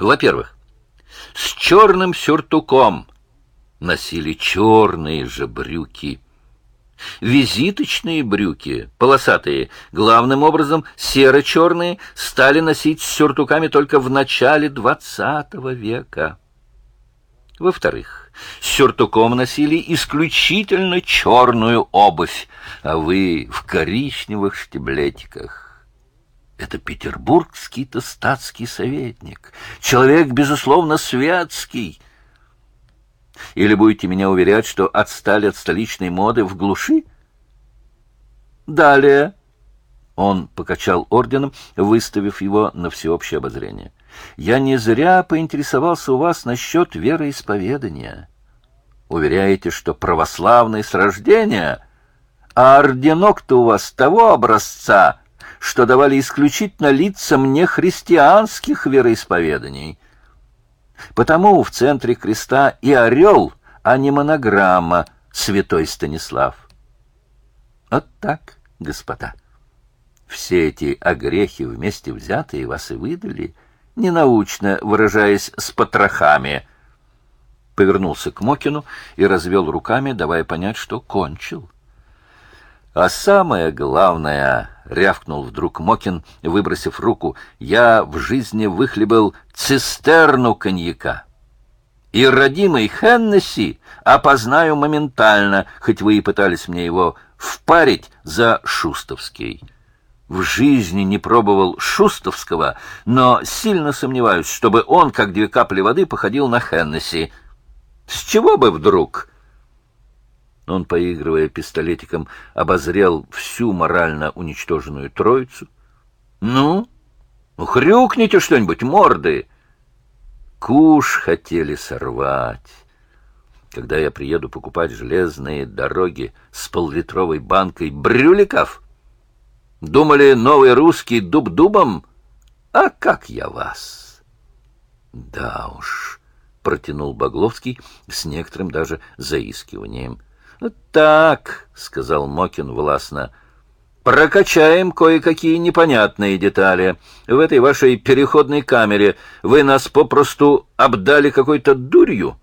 Во-первых, с черным сюртуком носили черные же брюки. Визиточные брюки, полосатые, главным образом серо-черные, стали носить с сюртуками только в начале XX века. Во-вторых, с сюртуком носили исключительно черную обувь, а вы в коричневых штиблетиках. Это петербургский-то статский советник, человек, безусловно, светский. Или будете меня уверять, что отстали от столичной моды в глуши? Далее он покачал орденом, выставив его на всеобщее обозрение. Я не зря поинтересовался у вас насчет вероисповедания. Уверяете, что православный с рождения, а орденок-то у вас того образца, что давали исключительно лицам нехристианских вероисповеданий. Потому в центре креста и орел, а не монограмма «Святой Станислав». Вот так, господа. Все эти огрехи вместе взятые вас и выдали — ненаучно выражаясь с потрохами. Повернулся к Мокину и развел руками, давая понять, что кончил. А самое главное, рявкнул вдруг Мокин, выбросив руку, я в жизни выхлебал цистерну коньяка. И родимый Хеннесси опознаю моментально, хоть вы и пытались мне его впарить за шустовский в жизни не пробовал шустовского, но сильно сомневаюсь, чтобы он, как две капли воды, походил на Хеннесси. С чего бы вдруг? Он, поигрывая пистолетиком, обозрел всю морально уничтоженную троицу. «Ну, хрюкните что-нибудь, морды!» Куш хотели сорвать. Когда я приеду покупать железные дороги с поллитровой банкой брюликов, Думали, новый русский дуб дубом? А как я вас? Да уж, протянул Багловский с некоторым даже заискиванием. Так, сказал Мокин властно. Прокачаем кое-какие непонятные детали. В этой вашей переходной камере вы нас попросту обдали какой-то дурью,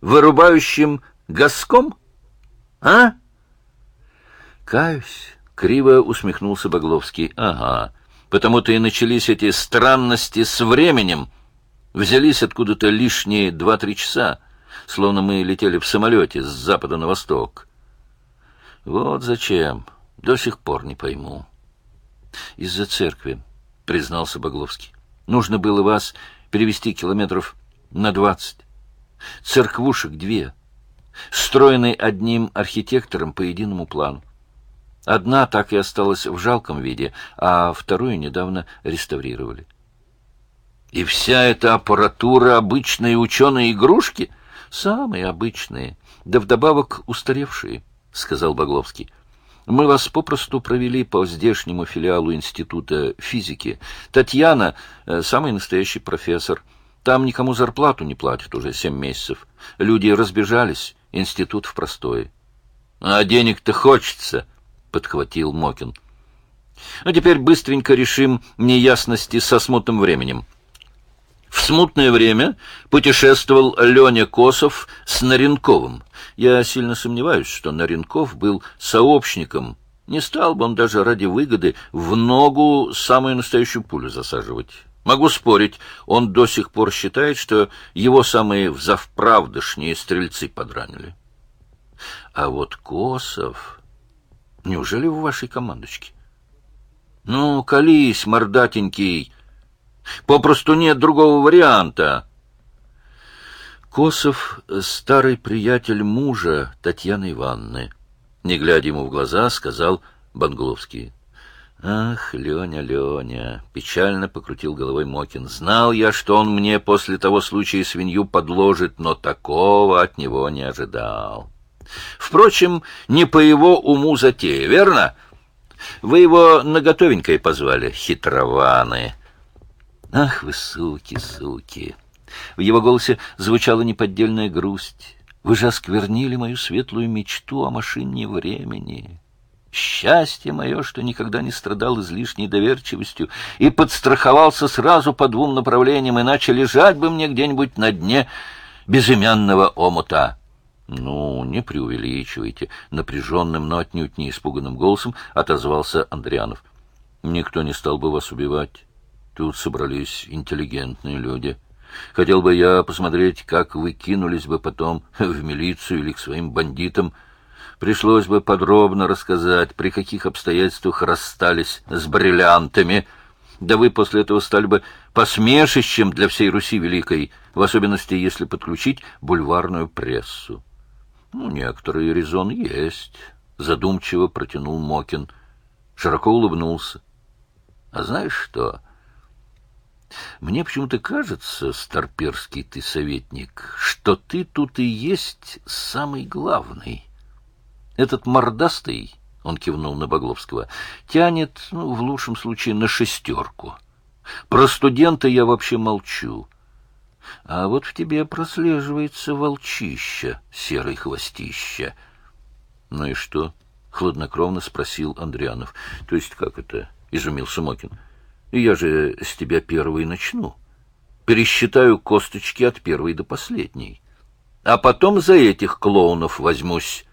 вырубающим газком? А? Каюсь, Криво усмехнулся Багловский. Ага, потому-то и начались эти странности с временем. Взялись откуда-то лишние два-три часа, словно мы летели в самолете с запада на восток. Вот зачем, до сих пор не пойму. Из-за церкви, признался Багловский. Нужно было вас перевести километров на двадцать. Церквушек две, стройный одним архитектором по единому плану. Одна так и осталась в жалком виде, а вторую недавно реставрировали. И вся эта аппаратура обычные ученые игрушки? Самые обычные, да вдобавок устаревшие, — сказал Багловский. Мы вас попросту провели по здешнему филиалу Института физики. Татьяна э, — самый настоящий профессор. Там никому зарплату не платят уже семь месяцев. Люди разбежались, институт в простое. А денег-то хочется, —— подхватил Мокин. «А теперь быстренько решим неясности со смутным временем». В смутное время путешествовал Леня Косов с Наренковым. Я сильно сомневаюсь, что Наренков был сообщником. Не стал бы он даже ради выгоды в ногу самую настоящую пулю засаживать. Могу спорить, он до сих пор считает, что его самые взавправдышние стрельцы подранили. А вот Косов... Неужели в вашей командочке? Ну, колись, мордатенький. Попросту нет другого варианта. Косов — старый приятель мужа Татьяны Ивановны. Не глядя ему в глаза, сказал Бангловский. «Ах, Леня, Леня!» — печально покрутил головой Мокин. «Знал я, что он мне после того случая свинью подложит, но такого от него не ожидал». Впрочем, не по его уму затея, верно? Вы его на готовенькое позвали, хитрованы. Ах вы, суки, суки! В его голосе звучала неподдельная грусть. Вы же осквернили мою светлую мечту о машине времени. Счастье мое, что никогда не страдал излишней доверчивостью и подстраховался сразу по двум направлениям, иначе лежать бы мне где-нибудь на дне безымянного омута. Ну, не преувеличивайте, напряженным, но отнюдь не испуганным голосом отозвался Андрианов. Никто не стал бы вас убивать. Тут собрались интеллигентные люди. Хотел бы я посмотреть, как вы кинулись бы потом в милицию или к своим бандитам. Пришлось бы подробно рассказать, при каких обстоятельствах расстались с бриллиантами. Да вы после этого стали бы посмешищем для всей Руси Великой, в особенности, если подключить бульварную прессу. Ну, некоторые резон есть, — задумчиво протянул Мокин. Широко улыбнулся. А знаешь что? Мне почему-то кажется, старперский ты советник, что ты тут и есть самый главный. Этот мордастый, — он кивнул на Богловского, — тянет, ну, в лучшем случае, на шестерку. Про студента я вообще молчу. А вот в тебе прослеживается волчища, серый хвостища. — Ну и что? — хладнокровно спросил Андрианов. — То есть как это? — изумился Мокин. — Я же с тебя первый начну. Пересчитаю косточки от первой до последней. А потом за этих клоунов возьмусь.